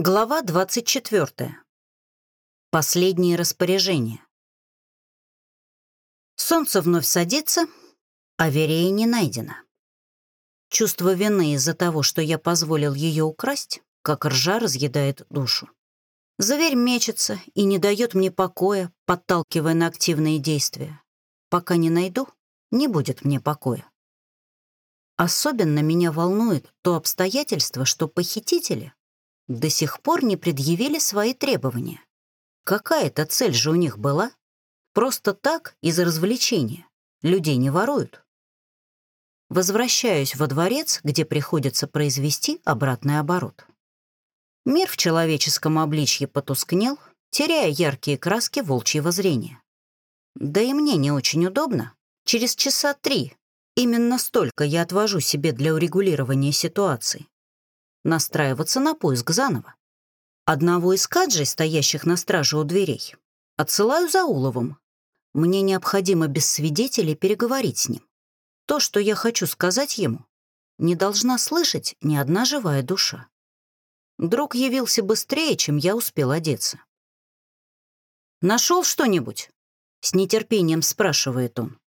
Глава 24. Последние распоряжения. Солнце вновь садится, а Верея не найдено. Чувство вины из-за того, что я позволил ее украсть, как ржа разъедает душу. Зверь мечется и не дает мне покоя, подталкивая на активные действия. Пока не найду, не будет мне покоя. Особенно меня волнует то обстоятельство, что похитители до сих пор не предъявили свои требования. Какая-то цель же у них была? Просто так, из развлечения. Людей не воруют. Возвращаюсь во дворец, где приходится произвести обратный оборот. Мир в человеческом обличье потускнел, теряя яркие краски волчьего зрения. Да и мне не очень удобно. Через часа три, именно столько я отвожу себе для урегулирования ситуации настраиваться на поиск заново. Одного из каджей, стоящих на страже у дверей, отсылаю за Уловым. Мне необходимо без свидетелей переговорить с ним. То, что я хочу сказать ему, не должна слышать ни одна живая душа. Друг явился быстрее, чем я успел одеться. «Нашел что-нибудь?» — с нетерпением спрашивает он.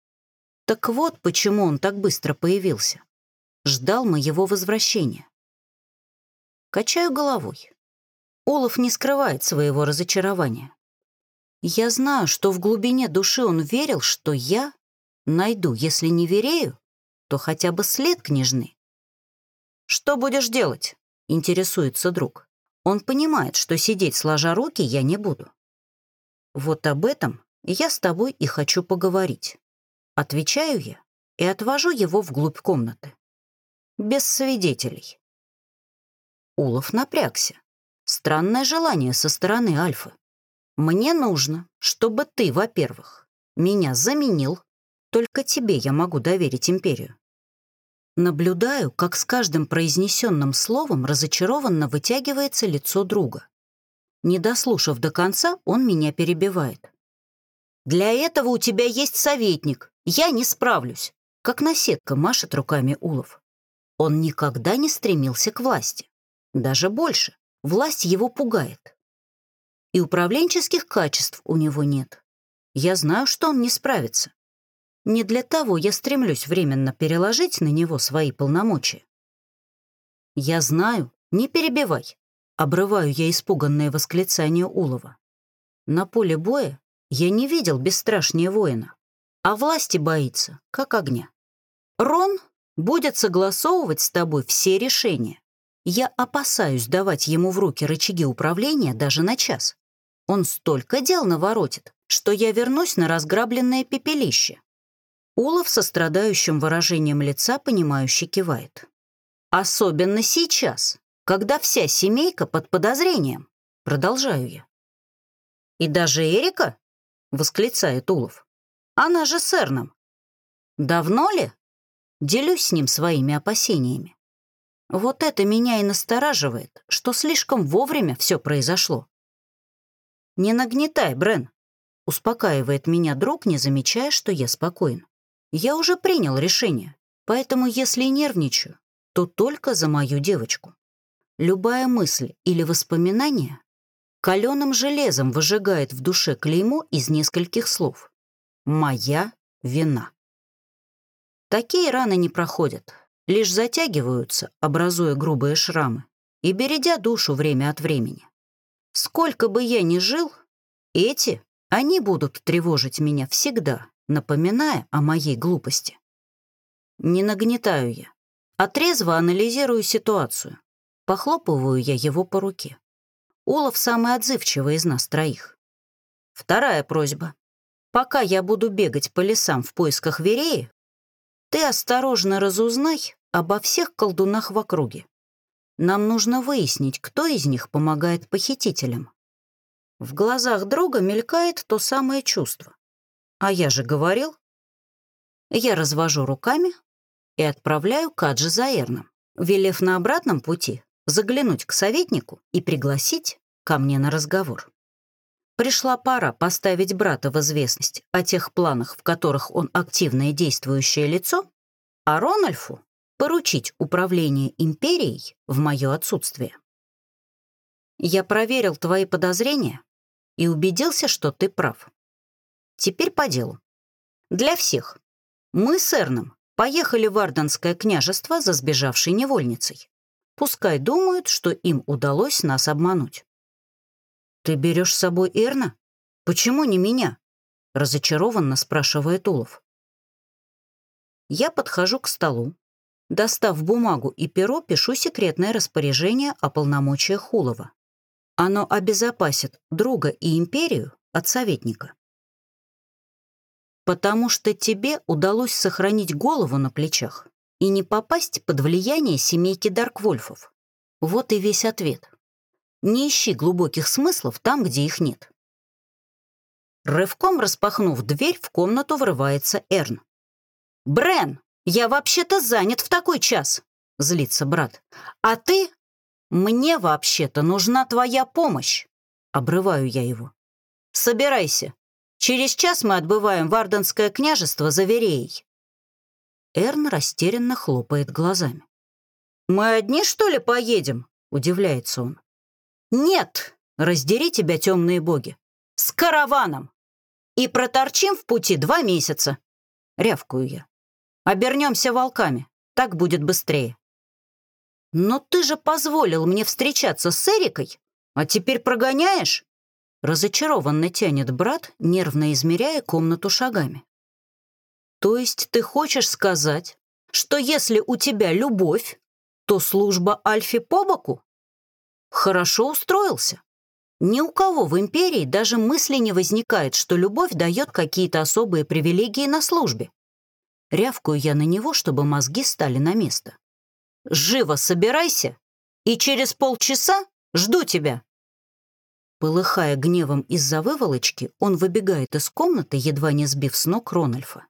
Так вот, почему он так быстро появился. Ждал моего возвращения. Качаю головой. Олаф не скрывает своего разочарования. Я знаю, что в глубине души он верил, что я найду, если не верею, то хотя бы след княжны. «Что будешь делать?» — интересуется друг. Он понимает, что сидеть сложа руки я не буду. Вот об этом я с тобой и хочу поговорить. Отвечаю я и отвожу его вглубь комнаты. Без свидетелей. Улов напрягся. Странное желание со стороны Альфы. Мне нужно, чтобы ты, во-первых, меня заменил. Только тебе я могу доверить империю. Наблюдаю, как с каждым произнесенным словом разочарованно вытягивается лицо друга. Не дослушав до конца, он меня перебивает. «Для этого у тебя есть советник. Я не справлюсь», как наседка машет руками Улов. Он никогда не стремился к власти. Даже больше. Власть его пугает. И управленческих качеств у него нет. Я знаю, что он не справится. Не для того я стремлюсь временно переложить на него свои полномочия. Я знаю, не перебивай. Обрываю я испуганное восклицание Улова. На поле боя я не видел бесстрашнее воина, а власти боится, как огня. Рон будет согласовывать с тобой все решения. Я опасаюсь давать ему в руки рычаги управления даже на час. Он столько дел наворотит, что я вернусь на разграбленное пепелище. Улов со страдающим выражением лица, понимающе кивает. Особенно сейчас, когда вся семейка под подозрением. Продолжаю я. «И даже Эрика?» — восклицает Улов. «Она же с Эрном. Давно ли?» Делюсь с ним своими опасениями. Вот это меня и настораживает, что слишком вовремя все произошло. «Не нагнетай, Брен», — успокаивает меня друг, не замечая, что я спокоен. «Я уже принял решение, поэтому если нервничаю, то только за мою девочку. Любая мысль или воспоминание каленым железом выжигает в душе клеймо из нескольких слов. «Моя вина». Такие раны не проходят, лишь затягиваются, образуя грубые шрамы, и бередя душу время от времени. Сколько бы я ни жил, эти, они будут тревожить меня всегда, напоминая о моей глупости. Не нагнетаю я, а трезво анализирую ситуацию. Похлопываю я его по руке. Олаф самый отзывчивый из нас троих. Вторая просьба. Пока я буду бегать по лесам в поисках Вереи, ты осторожно разузнай обо всех колдунах в округе. Нам нужно выяснить, кто из них помогает похитителям. В глазах друга мелькает то самое чувство. А я же говорил. Я развожу руками и отправляю Каджи за Эрном, велев на обратном пути заглянуть к советнику и пригласить ко мне на разговор. Пришла пора поставить брата в известность о тех планах, в которых он активное действующее лицо, а Рональфу поручить управление империей в мое отсутствие. Я проверил твои подозрения и убедился, что ты прав. Теперь по делу. Для всех. Мы с Эрном поехали в Арденское княжество за сбежавшей невольницей. Пускай думают, что им удалось нас обмануть. «Ты берешь с собой Эрна? Почему не меня?» — разочарованно спрашивает Улов. Я подхожу к столу, достав бумагу и перо, пишу секретное распоряжение о полномочиях Хулова. Оно обезопасит друга и империю от советника. Потому что тебе удалось сохранить голову на плечах и не попасть под влияние семейки Дарквольфов. Вот и весь ответ. Не ищи глубоких смыслов там, где их нет. Рывком распахнув дверь, в комнату врывается Эрн. «Брен, я вообще-то занят в такой час!» — злится брат. «А ты «Мне вообще-то нужна твоя помощь!» Обрываю я его. «Собирайся. Через час мы отбываем в Арденское княжество за Вереей». Эрн растерянно хлопает глазами. «Мы одни, что ли, поедем?» — удивляется он. «Нет, раздери тебя, темные боги, с караваном! И проторчим в пути два месяца!» — рявкую я. «Обернемся волками, так будет быстрее». «Но ты же позволил мне встречаться с Эрикой, а теперь прогоняешь?» Разочарованно тянет брат, нервно измеряя комнату шагами. «То есть ты хочешь сказать, что если у тебя любовь, то служба Альфи по боку?» «Хорошо устроился. Ни у кого в империи даже мысли не возникает, что любовь дает какие-то особые привилегии на службе. Рявкую я на него, чтобы мозги стали на место. Живо собирайся, и через полчаса жду тебя». Полыхая гневом из-за выволочки, он выбегает из комнаты, едва не сбив с ног Рональфа.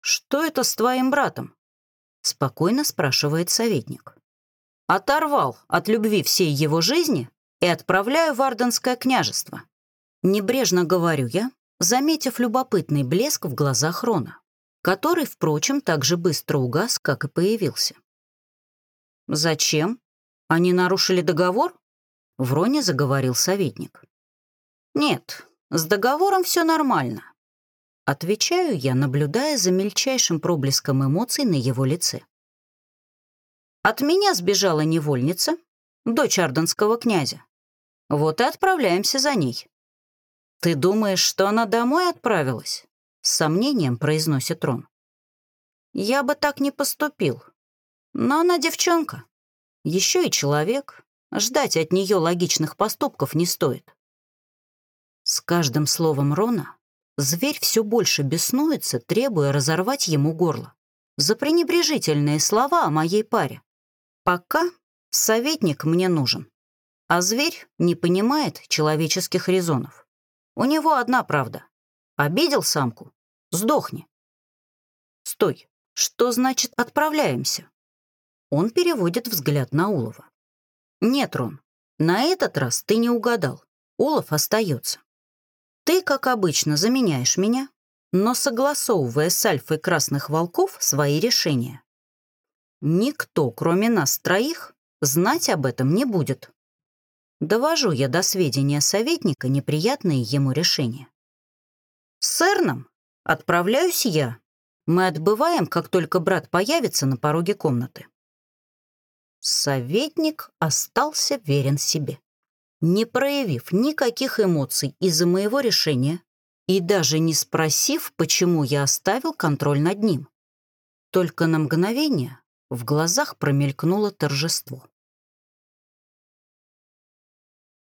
«Что это с твоим братом?» — спокойно спрашивает советник. «Оторвал от любви всей его жизни и отправляю в Арденское княжество». Небрежно говорю я, заметив любопытный блеск в глазах Рона, который, впрочем, так же быстро угас, как и появился. «Зачем? Они нарушили договор?» — вроне заговорил советник. «Нет, с договором все нормально», — отвечаю я, наблюдая за мельчайшим проблеском эмоций на его лице. «От меня сбежала невольница, дочь арденского князя. Вот и отправляемся за ней». «Ты думаешь, что она домой отправилась?» — с сомнением произносит Рон. «Я бы так не поступил», но она девчонка. Еще и человек. Ждать от нее логичных поступков не стоит. С каждым словом Рона зверь все больше беснуется, требуя разорвать ему горло. За пренебрежительные слова о моей паре. Пока советник мне нужен. А зверь не понимает человеческих резонов. У него одна правда. Обидел самку? Сдохни. Стой. Что значит «отправляемся»? Он переводит взгляд на Улова. «Нет, Рон, на этот раз ты не угадал. Улов остается. Ты, как обычно, заменяешь меня, но согласовывая с Альфой Красных Волков свои решения. Никто, кроме нас троих, знать об этом не будет. Довожу я до сведения советника неприятные ему решения. С Эрном отправляюсь я. Мы отбываем, как только брат появится на пороге комнаты. Советник остался верен себе. Не проявив никаких эмоций из-за моего решения и даже не спросив, почему я оставил контроль над ним. Только на мгновение в глазах промелькнуло торжество.